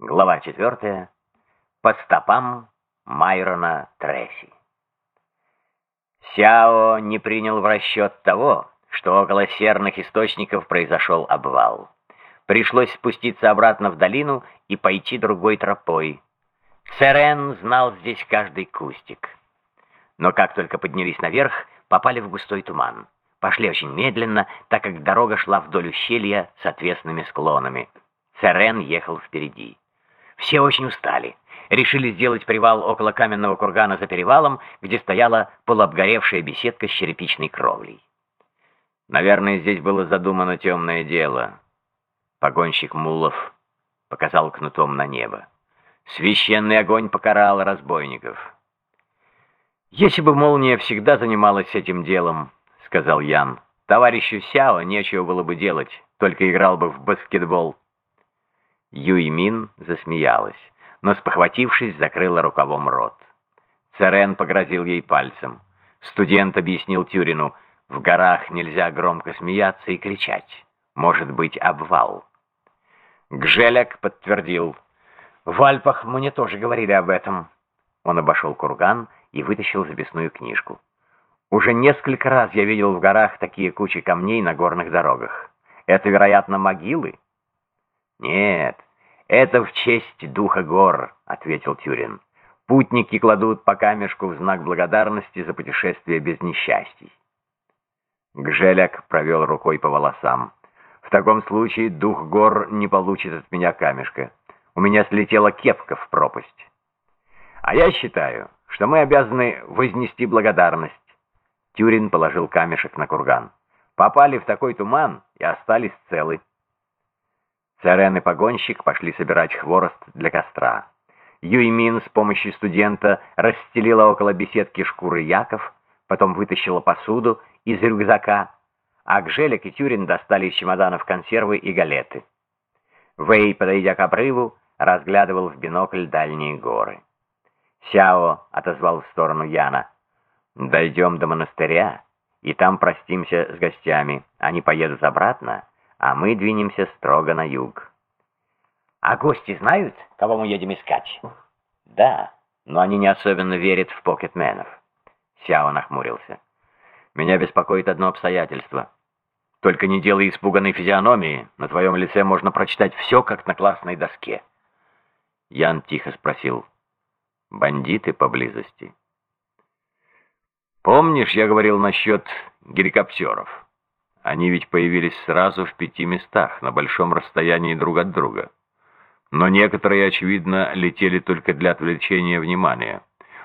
Глава четвертая. По стопам Майрона Тресси. Сяо не принял в расчет того, что около серных источников произошел обвал. Пришлось спуститься обратно в долину и пойти другой тропой. Церен знал здесь каждый кустик. Но как только поднялись наверх, попали в густой туман. Пошли очень медленно, так как дорога шла вдоль ущелья с отвесными склонами. Церен ехал впереди. Все очень устали. Решили сделать привал около каменного кургана за перевалом, где стояла полуобгоревшая беседка с черепичной кровлей. Наверное, здесь было задумано темное дело. Погонщик Мулов показал кнутом на небо. Священный огонь покарал разбойников. «Если бы молния всегда занималась этим делом», — сказал Ян, — «товарищу Сяо нечего было бы делать, только играл бы в баскетбол». Юймин засмеялась, но, спохватившись, закрыла рукавом рот. Церен погрозил ей пальцем. Студент объяснил Тюрину, в горах нельзя громко смеяться и кричать. Может быть обвал. Гжеляк подтвердил. В Альпах мне тоже говорили об этом. Он обошел курган и вытащил записную книжку. Уже несколько раз я видел в горах такие кучи камней на горных дорогах. Это, вероятно, могилы? «Нет, это в честь духа гор», — ответил Тюрин. «Путники кладут по камешку в знак благодарности за путешествие без несчастий». Гжеляк провел рукой по волосам. «В таком случае дух гор не получит от меня камешка. У меня слетела кепка в пропасть. А я считаю, что мы обязаны вознести благодарность». Тюрин положил камешек на курган. «Попали в такой туман и остались целы». Царен и погонщик пошли собирать хворост для костра. Юймин с помощью студента расстелила около беседки шкуры яков, потом вытащила посуду из рюкзака, а Гжелик и Тюрин достали из чемоданов консервы и галеты. Вэй, подойдя к обрыву, разглядывал в бинокль дальние горы. Сяо отозвал в сторону Яна. «Дойдем до монастыря, и там простимся с гостями. Они поедут обратно, а мы двинемся строго на юг. А гости знают, кого мы едем искать? Да, но они не особенно верят в покетменов. Сяо нахмурился. Меня беспокоит одно обстоятельство. Только не делай испуганной физиономии. На твоем лице можно прочитать все, как на классной доске. Ян тихо спросил. Бандиты поблизости. Помнишь, я говорил насчет геликоптеров? Они ведь появились сразу в пяти местах, на большом расстоянии друг от друга. Но некоторые, очевидно, летели только для отвлечения внимания.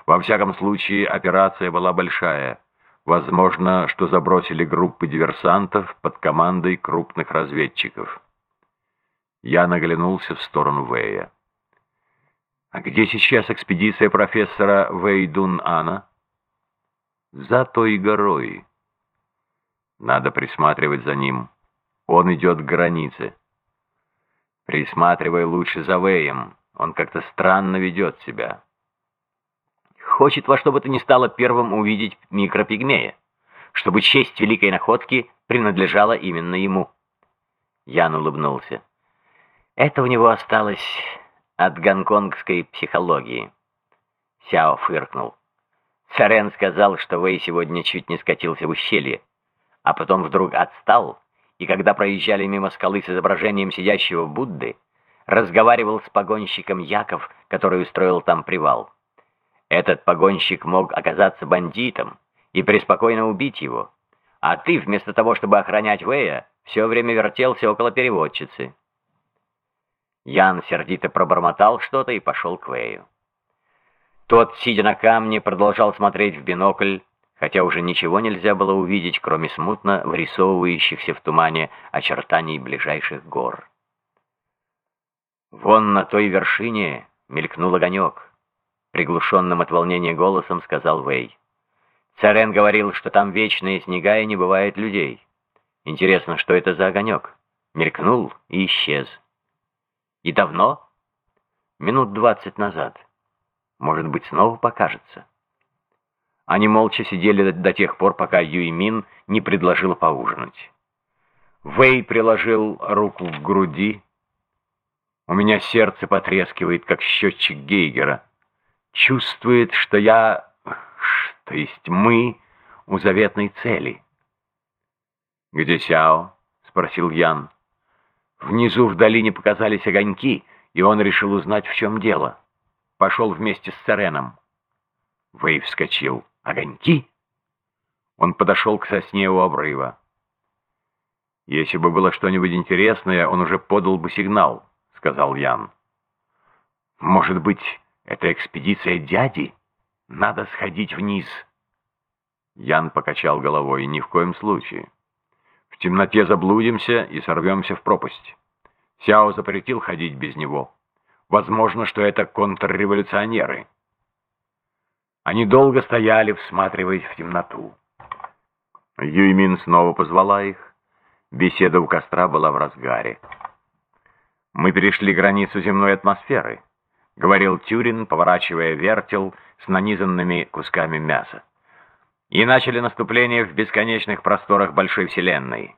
Во всяком случае, операция была большая. Возможно, что забросили группы диверсантов под командой крупных разведчиков. Я наглянулся в сторону Вэя. «А где сейчас экспедиция профессора Вэйдун-Ана?» «За той горой». Надо присматривать за ним. Он идет к границе. Присматривай лучше за Вэем. Он как-то странно ведет себя. Хочет во что бы то ни стало первым увидеть микропигмея, чтобы честь великой находки принадлежала именно ему. Ян улыбнулся. Это у него осталось от гонконгской психологии. Сяо фыркнул. Царен сказал, что Вэй сегодня чуть не скатился в ущелье а потом вдруг отстал, и когда проезжали мимо скалы с изображением сидящего Будды, разговаривал с погонщиком Яков, который устроил там привал. Этот погонщик мог оказаться бандитом и преспокойно убить его, а ты, вместо того, чтобы охранять Вэя, все время вертелся около переводчицы. Ян сердито пробормотал что-то и пошел к Вэю. Тот, сидя на камне, продолжал смотреть в бинокль, хотя уже ничего нельзя было увидеть, кроме смутно вырисовывающихся в тумане очертаний ближайших гор. «Вон на той вершине мелькнул огонек», — приглушенным от волнения голосом сказал Вэй. «Царен говорил, что там вечные снега и не бывает людей. Интересно, что это за огонек? Мелькнул и исчез. И давно? Минут двадцать назад. Может быть, снова покажется». Они молча сидели до тех пор, пока Юймин не предложил поужинать. Вэй приложил руку к груди, У меня сердце потрескивает, как счетчик Гейгера. Чувствует, что я, то есть мы, у заветной цели. «Где Сяо?» — спросил Ян. Внизу в долине показались огоньки, и он решил узнать, в чем дело. Пошел вместе с Цареном. Вэй вскочил. «Огоньки?» Он подошел к сосне у обрыва. «Если бы было что-нибудь интересное, он уже подал бы сигнал», — сказал Ян. «Может быть, это экспедиция дяди? Надо сходить вниз». Ян покачал головой. «Ни в коем случае. В темноте заблудимся и сорвемся в пропасть. Сяо запретил ходить без него. Возможно, что это контрреволюционеры». Они долго стояли, всматриваясь в темноту. Юймин снова позвала их. Беседа у костра была в разгаре. «Мы перешли границу земной атмосферы», — говорил Тюрин, поворачивая вертел с нанизанными кусками мяса. «И начали наступление в бесконечных просторах Большой Вселенной.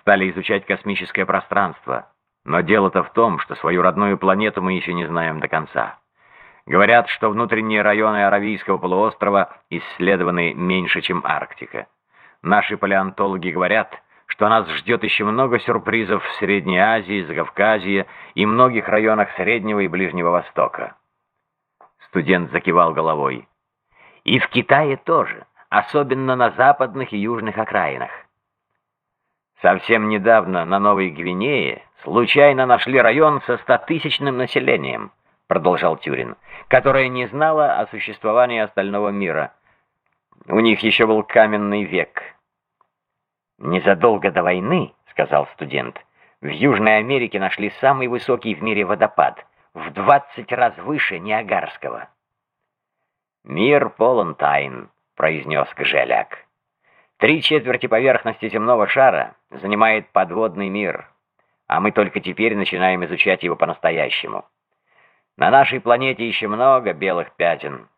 Стали изучать космическое пространство. Но дело-то в том, что свою родную планету мы еще не знаем до конца. Говорят, что внутренние районы Аравийского полуострова исследованы меньше, чем Арктика. Наши палеонтологи говорят, что нас ждет еще много сюрпризов в Средней Азии, Закавказье и многих районах Среднего и Ближнего Востока. Студент закивал головой. И в Китае тоже, особенно на западных и южных окраинах. Совсем недавно на Новой Гвинее случайно нашли район со стотысячным населением, продолжал Тюрин, которое не знало о существовании остального мира. У них еще был каменный век. «Незадолго до войны, — сказал студент, — в Южной Америке нашли самый высокий в мире водопад, в двадцать раз выше Ниагарского». «Мир полон тайн», — произнес Гжеляк. «Три четверти поверхности земного шара занимает подводный мир, а мы только теперь начинаем изучать его по-настоящему. На нашей планете еще много белых пятен.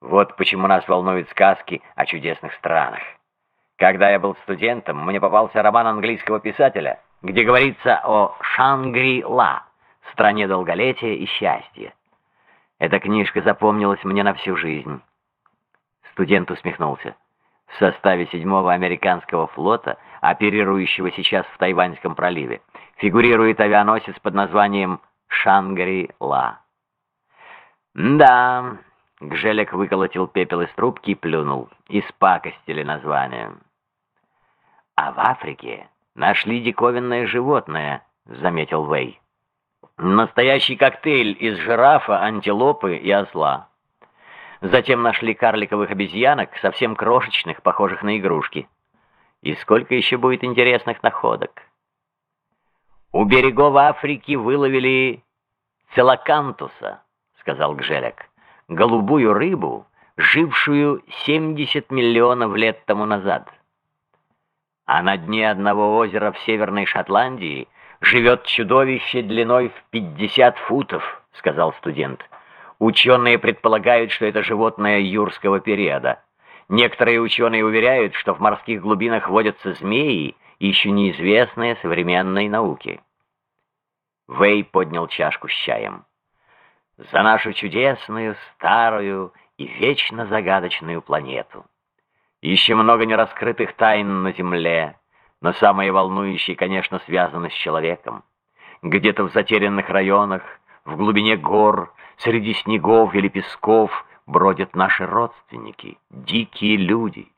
Вот почему нас волнуют сказки о чудесных странах. Когда я был студентом, мне попался роман английского писателя, где говорится о Шангри-Ла, стране долголетия и счастья. Эта книжка запомнилась мне на всю жизнь. Студент усмехнулся. В составе седьмого американского флота, оперирующего сейчас в Тайваньском проливе, фигурирует авианосец под названием Шангри-Ла. Да, Гжелек выколотил пепел из трубки и плюнул. Испакостили название. «А в Африке нашли диковинное животное», — заметил Вэй. «Настоящий коктейль из жирафа, антилопы и осла. Затем нашли карликовых обезьянок, совсем крошечных, похожих на игрушки. И сколько еще будет интересных находок?» «У берегов Африки выловили целокантуса», — сказал Гжелек голубую рыбу, жившую 70 миллионов лет тому назад. А на дне одного озера в Северной Шотландии живет чудовище длиной в 50 футов, сказал студент. Ученые предполагают, что это животное юрского периода. Некоторые ученые уверяют, что в морских глубинах водятся змеи, еще неизвестные современной науке. Вэй поднял чашку с чаем за нашу чудесную, старую и вечно загадочную планету. Еще много нераскрытых тайн на Земле, но самые волнующие, конечно, связаны с человеком. Где-то в затерянных районах, в глубине гор, среди снегов или песков бродят наши родственники, дикие люди.